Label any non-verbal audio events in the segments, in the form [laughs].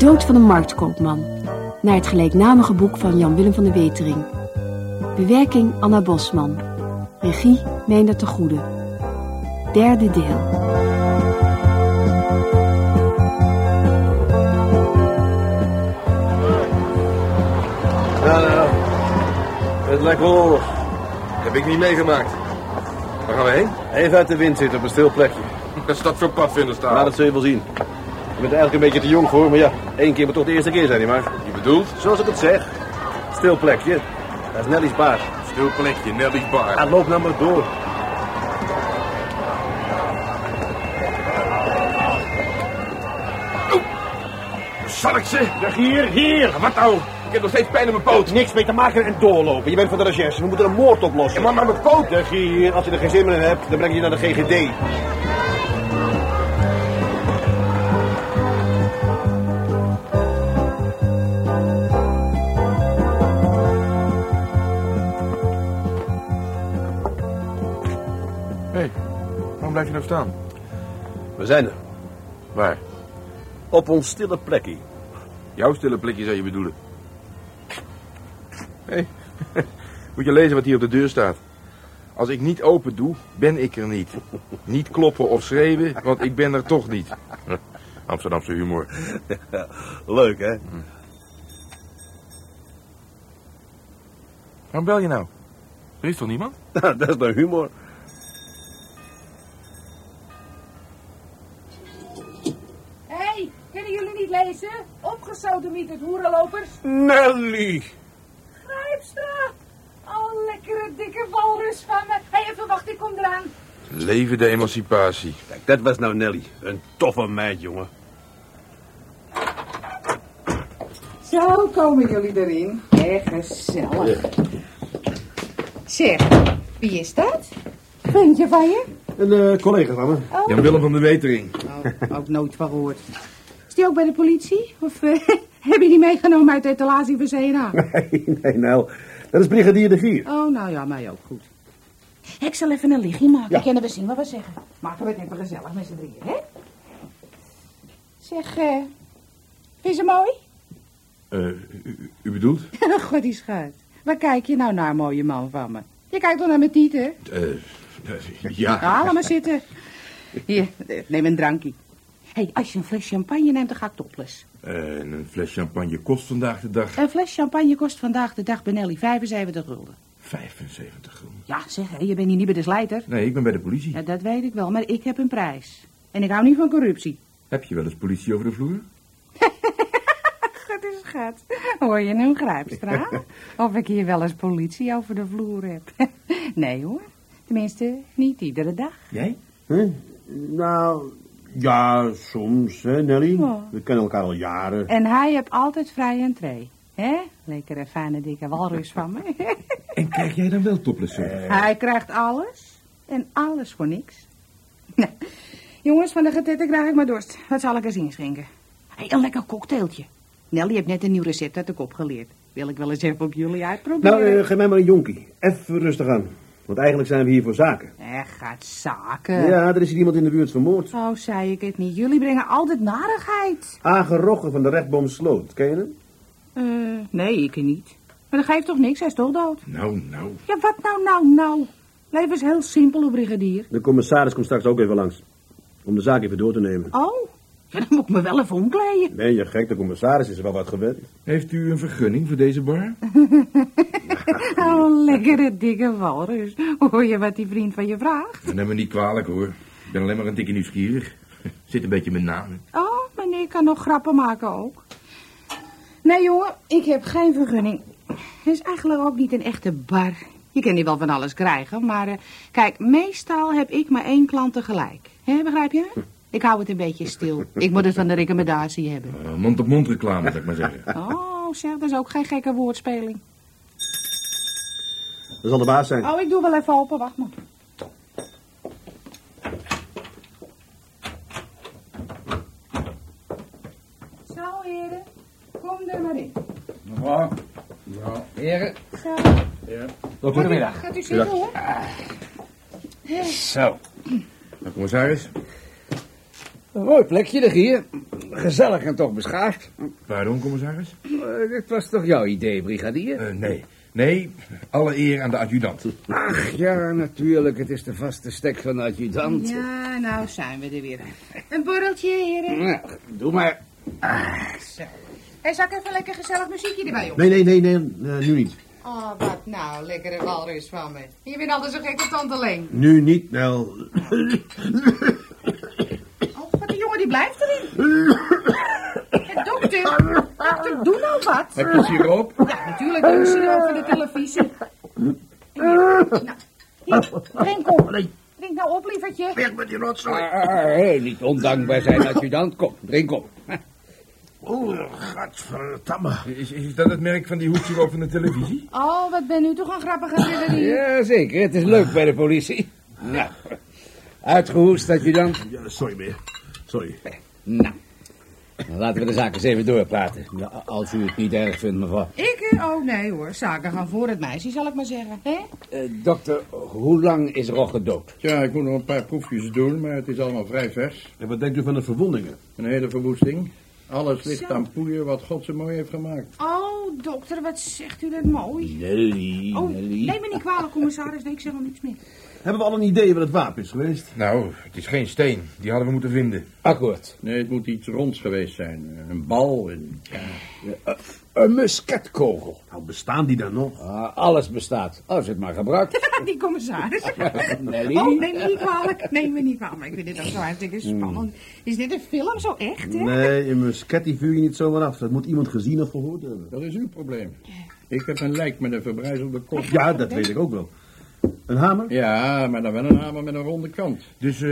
De dood van een marktkoopman. Naar het gelijknamige boek van Jan Willem van de Wetering. Bewerking Anna Bosman. Regie Meindert de Goede. Derde deel. Nou, nou, het lijkt wel oorlog. Heb ik niet meegemaakt. Waar gaan we heen? Even uit de wind zitten op een stil plekje. Wat is dat voor pad vinden staan? Nou, dat zul je wel zien. Je bent eigenlijk een beetje te jong voor, maar ja, één keer moet toch de eerste keer zijn, nietwaar? Je bedoelt? Zoals ik het zeg. Stil plekje. Dat is Nelly's baard. Stil plekje, Nelly's bar. Ja, loop nou maar door. Zal ik ze? Dag hier, hier. Wat nou? Ik heb nog steeds pijn in mijn poot. Niks mee te maken en doorlopen. Je bent van de recherche. We moeten een moord oplossen. Ja, maar, maar mijn poot. Dag hier, als je er geen zin meer in hebt, dan breng je je naar de GGD. Waarom blijf je nou staan? We zijn er. Waar? Op ons stille plekje. Jouw stille plekje zou je bedoelen. Hé, hey. [laughs] moet je lezen wat hier op de deur staat. Als ik niet open doe, ben ik er niet. Niet kloppen of schreeuwen, want ik ben er toch niet. [laughs] Amsterdamse humor. [laughs] Leuk, hè? Waarom bel je nou? Er is toch niemand? Nou, dat is nou humor. Met het hoerenlopers. Nelly! Grijpstra! Oh, lekkere dikke walrus van me. Hé, hey, even wachten, ik kom eraan. Leven de emancipatie. Kijk, dat was nou Nelly. Een toffe meid, jongen. Zo komen jullie erin. Erg gezellig. Zeg, wie is dat? Vriendje van je? Een eh, collega van me. Oh, Jan Willem van de Wetering. oh, ook nooit van gehoord. Is die ook bij de politie? Of eh, heb je die meegenomen uit de etalage van CNA? [laughs] Nee, nee, nou. Dat is brigadier de Gier. Oh, nou ja, mij ook goed. Ik zal even een lichtje maken. Ja. Kunnen we zien wat we zeggen. Maken we het even gezellig met z'n drieën, hè? Zeg, eh... Vind je ze mooi? Eh, u, u bedoelt? [laughs] God, die schuit. Waar kijk je nou naar, mooie man van me? Je kijkt toch naar mijn tieten? Eh, ja. Ja, laat maar zitten. Hier, neem een drankje. Hé, hey, als je een fles champagne neemt, dan ga ik topless. Eh, en een fles champagne kost vandaag de dag Een fles champagne kost vandaag de dag bij Nelly 75 gulden. 75 gulden. Ja, zeg, je bent hier niet bij de slijter. Nee, ik ben bij de politie. Ja, dat weet ik wel, maar ik heb een prijs. En ik hou niet van corruptie. Heb je wel eens politie over de vloer? [laughs] Goed is schat. Hoor je hem, Grijpstra? [laughs] Of ik hier wel eens politie over de vloer heb. [laughs] Nee hoor. Tenminste, niet iedere dag. Jij? Huh? Nou, ja, soms, hè, Nelly. Ja. We kennen elkaar al jaren. En hij heeft altijd vrij entree. Hè? Lekkere, fijne, dikke walrus van me. [laughs] En krijg jij dan wel topless service? hij krijgt alles. En alles voor niks. [laughs] Nou, jongens, van de getette krijg ik maar dorst. Wat zal ik eens inschenken? Hey, een lekker cocktailtje. Nelly heeft net een nieuw recept uit de kop geleerd. Wil ik wel eens even op jullie uitproberen? Nou, eh, geef mij maar een jonkie. Even rustig aan. Want eigenlijk zijn we hier voor zaken. Eh, gaat zaken. Ja, er is hier iemand in de buurt vermoord. Zo zei ik het niet. Jullie brengen altijd narigheid. Agen Rogge van de rechtboom Sloot. Ken je hem? Eh, nee, ik niet. Maar dat geeft toch niks, hij is toch dood? Nou, nou. Ja, wat nou, nou, nou? Leven is heel simpel, hoor, brigadier. De commissaris komt straks ook even langs. Om de zaak even door te nemen. Oh, dan moet ik me wel even omkleden. Ben je gek? De commissaris is er wel wat gewend. Heeft u een vergunning voor deze bar? [laughs] Oh, lekkere dikke walrus. Hoor je wat die vriend van je vraagt? Neem me niet kwalijk hoor. Ik ben alleen maar een tikje nieuwsgierig. [laughs] Zit een beetje met namen. Oh, meneer kan nog grappen maken ook. Nee, jongen, ik heb geen vergunning. Het is eigenlijk ook niet een echte bar. Je kan hier wel van alles krijgen, maar eh, kijk, meestal heb ik maar één klant tegelijk. Hè, begrijp je? Ik hou het een beetje stil. Ik moet het van de recommendatie hebben. Eh, Mond-op-mond reclame, zou ik maar zeggen. Oh, zeg, dat is ook geen gekke woordspeling. Dat zal de baas zijn. Oh, ik doe wel even open, wacht maar. Zo, heren, kom er maar in. Ja, ja. Heren, Zo. goedemiddag. Gaat u zitten, hoor. Zo. Nou, commissaris. Een mooi plekje, de hier. gezellig en toch beschaafd. Pardon, commissaris? Uh, dit was toch jouw idee, brigadier? Uh, nee. Nee, alle eer aan de adjudant. Ach ja, natuurlijk. Het is de vaste stek van de adjudant. Ja, nou zijn we er weer. Een borreltje, heren? Nou, doe maar. Ah, zo. En zal ik even lekker gezellig muziekje erbij op? Nee, nee, nee, nee, uh, nu niet. Oh, wat nou, lekkere walrus van me. Je bent altijd zo gek op tante Leen. Nu niet, wel. Blijft erin. Ja, [laughs] dokter, dokter, doe nou wat. Heb je siroop? Ja, natuurlijk, doe siroop voor de televisie. Nou, hier, drink op. Drink nou op, lievertje. Weg met die rotzooi. Ah, niet ondankbaar zijn adjudant. Kom, drink op. Oh, gadverdamme. Is, is dat het merk van die hoedsiroop van de televisie? Oh, wat ben u toch een grappige brigadier. Ja, zeker. Het is leuk bij de politie. Nou, uitgehoest adjudant. Ja, sorry, meneer. Sorry. Nou, laten we de zaken eens even doorpraten. Ja, als u het niet erg vindt, mevrouw. Ik? Oh, nee hoor. Zaken gaan voor het meisje, zal ik maar zeggen. hè? Uh, dokter, hoe lang is Rogge dood? Ja, ik moet nog een paar proefjes doen, maar het is allemaal vrij vers. En wat denkt u van de verwondingen? Een hele verwoesting. Alles ligt aan poeier wat God zo mooi heeft gemaakt. Oh, dokter, wat zegt u dat mooi. Nelly, Oh, Nelly. neem me niet kwalijk, commissaris. Nee, ik zeg nog niks meer. Hebben we al een idee wat het wapen is geweest? Nou, het is geen steen. Die hadden we moeten vinden. Akkoord. Nee, het moet iets ronds geweest zijn. Een bal, een... Ja. Uh, een musketkogel. Nou, bestaan die dan nog? Ah, alles bestaat, als het maar gebruikt. [laughs] Die commissaris. [laughs] Nelly. Oh, neem me niet kwalijk. Neem me niet kwalijk. Maar ik vind dit ook zo hartstikke spannend. Is dit een film zo echt, hè? Nee, een musket die vuur je niet zomaar af. Dat moet iemand gezien of gehoord hebben. Dat is uw probleem. Ik heb een lijk met een verbrijzelde kop. Ja, dat weet ik ook wel. Een hamer? Ja, maar dan wel een hamer met een ronde kant. Dus eh,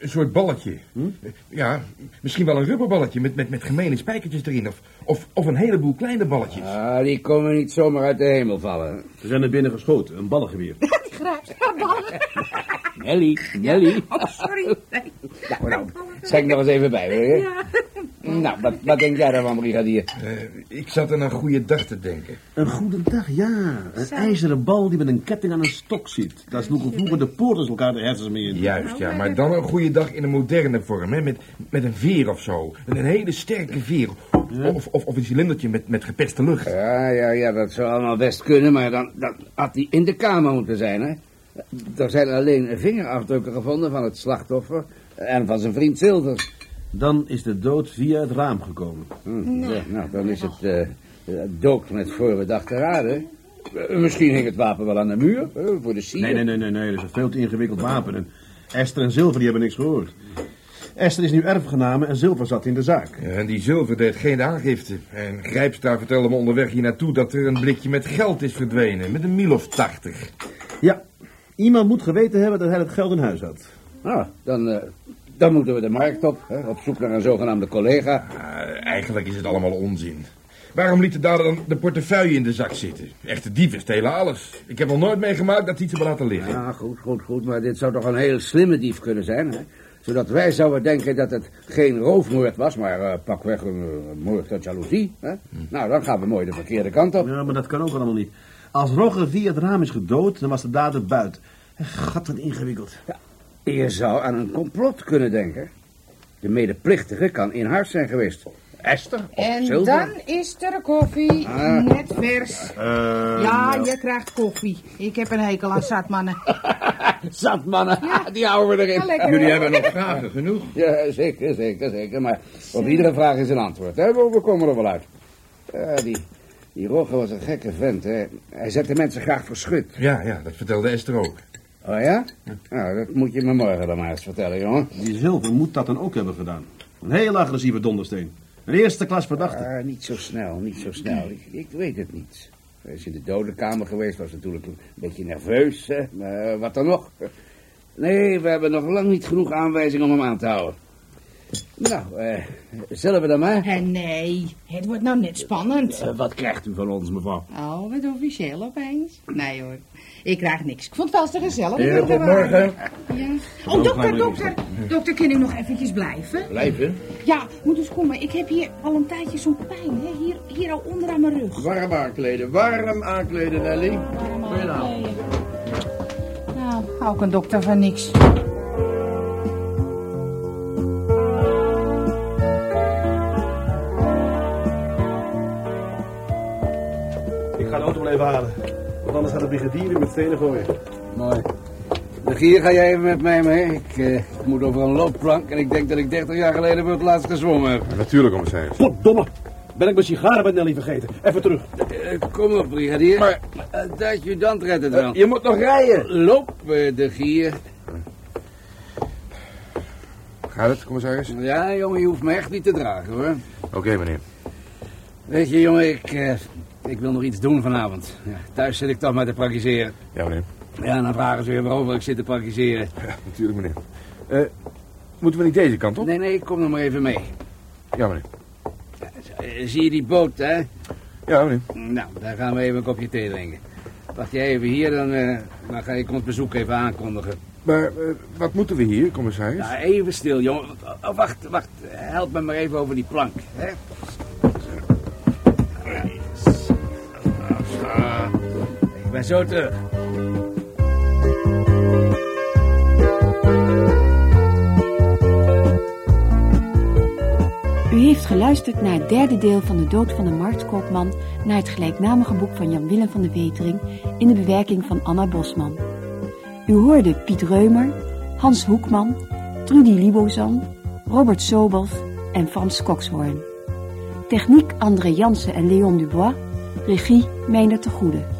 een soort balletje. Hm? Ja, misschien wel een rubberballetje met, met, met gemene spijkertjes erin. Of, of, of een heleboel kleine balletjes. Ah, die komen niet zomaar uit de hemel vallen. Ze zijn er binnen geschoten. Een ballengeweer. [laughs] Die grijpt. Nelly, Nelly. Oh, sorry. Nee. Nou, nou, zeg nog eens even bij, wil je? Ja. Nou, wat, wat denk jij daarvan, brigadier? Eh, ik zat aan een goede dag te denken. Een goede dag, ja. Een ijzeren bal die met een ketting aan een stok zit. Daar sloegen vroeger de poorters elkaar de hersens mee in. Juist, ja. Maar dan een goede dag in een moderne vorm, hè. Met, met een veer of zo. Een, een hele sterke veer. Of, of, of een cilindertje met, met geperste lucht. Ja, ja, ja, dat zou allemaal best kunnen, maar dan, dan had hij in de kamer moeten zijn, hè? Er zijn alleen vingerafdrukken gevonden van het slachtoffer en van zijn vriend Zilders. Dan is de dood via het raam gekomen. Hm, ja, nou, dan is het eh dood met voorbedachte raden. Eh, misschien hing het wapen wel aan de muur, eh, voor de sier. Nee, nee, nee, nee, nee. Dat is een veel te ingewikkeld wapen. En Esther en Zilver die hebben niks gehoord. Esther is nu erfgename en Zilver zat in de zaak. Ja, en die zilver deed geen aangifte. En Grijpstra vertelde me onderweg hier naartoe dat er een blikje met geld is verdwenen. Met een mil of tachtig. Ja, iemand moet geweten hebben dat hij het geld in huis had. Nou, dan, eh, dan moeten we de markt op, hè, op zoek naar een zogenaamde collega. Ah, eigenlijk is het allemaal onzin. Waarom liet de dader dan de portefeuille in de zak zitten? Echte dieven stelen alles. Ik heb nog nooit meegemaakt dat ze iets hebben laten liggen. Ja, goed, goed, goed, maar dit zou toch een heel slimme dief kunnen zijn, hè? Zodat wij zouden denken dat het geen roofmoord was, maar eh, pakweg een, een moord uit jaloezie. Hè? Nou, dan gaan we mooi de verkeerde kant op. Ja, maar dat kan ook allemaal niet. Als Rogge via het raam is gedood, dan was de dader buiten. Gat, wat ingewikkeld. Je zou aan een complot kunnen denken. De medeplichtige kan in huis zijn geweest. Esther of En Zilver. dan is er koffie. Ah. Net vers. Eh, Ja, je krijgt koffie. Ik heb een hekel aan zatmannen. [laughs] Zat mannen, die houden we erin. Ja, lekker. Jullie hebben nog vragen genoeg. Ja, zeker, zeker, zeker. Maar op iedere vraag is een antwoord. Hè? We, we komen er wel uit. Die, die Rogge was een gekke vent, hè. Hij zette mensen graag voor schut. Ja, ja, dat vertelde Esther ook. Oh ja? Nou, dat moet je me morgen dan maar eens vertellen, jongen. Die Zilver moet dat dan ook hebben gedaan. Een heel agressieve dondersteen. Een eerste klas verdachte. Ah, niet zo snel, niet zo snel. Ik, ik weet het niet. Hij is in de dodenkamer geweest, was natuurlijk een beetje nerveus, hè. Maar wat dan nog? Nee, we hebben nog lang niet genoeg aanwijzingen om hem aan te houden. Nou, eh, zullen we dan maar? En nee, het wordt nou net spannend. Eh, wat krijgt u van ons, mevrouw? Oh, wat officieel opeens. Nee hoor, ik krijg niks. Ik vond het wel eens te gezellig. Heren, dat we tot er waren. morgen. Ja. Oh, dokter, dokter. Dokter, kan u nog eventjes blijven? Blijven. Ja, moet eens komen. Ik heb hier al een tijdje zo'n pijn. Hè? Hier, hier al onder aan mijn rug. Warm aankleden, warm aankleden, Nelly. Goedenavond. Nou, ook een dokter van niks. Ga de auto wel even halen. Want anders gaat de brigadier weer met stenen gooien. Mooi. De gier ga jij even met mij mee. Ik eh, moet over een loopplank en ik denk dat ik 30 jaar geleden voor het laatst gezwommen heb. Natuurlijk, commissaris. Goddomme! Ben ik mijn sigaren bij Nelly vergeten. Even terug. Eh, kom op, brigadier. Maar- Uh, de adjudant redt het wel. Je moet nog rijden. Loop, eh, de gier. Gaat het, commissaris? Ja, jongen, je hoeft me echt niet te dragen, hoor. Oké, meneer. Weet je, jongen, ik, eh, ik wil nog iets doen vanavond. Ja, thuis zit ik toch maar te praktiseren. Ja, meneer. Ja, dan vragen ze weer waarover ik zit te praktiseren. Ja, natuurlijk, meneer. Eh, moeten we niet deze kant op? Nee, nee, kom nog maar even mee. Ja, meneer. Eh, zie je die boot, hè? Ja, meneer. Nou, daar gaan we even een kopje thee drinken. Wacht jij even hier, dan, eh, dan ga ik ons bezoek even aankondigen. Maar wat moeten we hier, commissaris? Ja, even stil, jongen. Oh, wacht, wacht. Help me maar even over die plank, hè? Ik ben zo terug. U heeft geluisterd naar het derde deel van de dood van de marktkoopman naar het gelijknamige boek van Jan Willem van de Wetering in de bewerking van Anna Bosman. U hoorde Piet Reumer, Hans Hoekman, Trudy Libozan, Robert Sobels en Frans Kokshoorn. Techniek André Jansen en Leon Dubois, regie Meijner de Goede.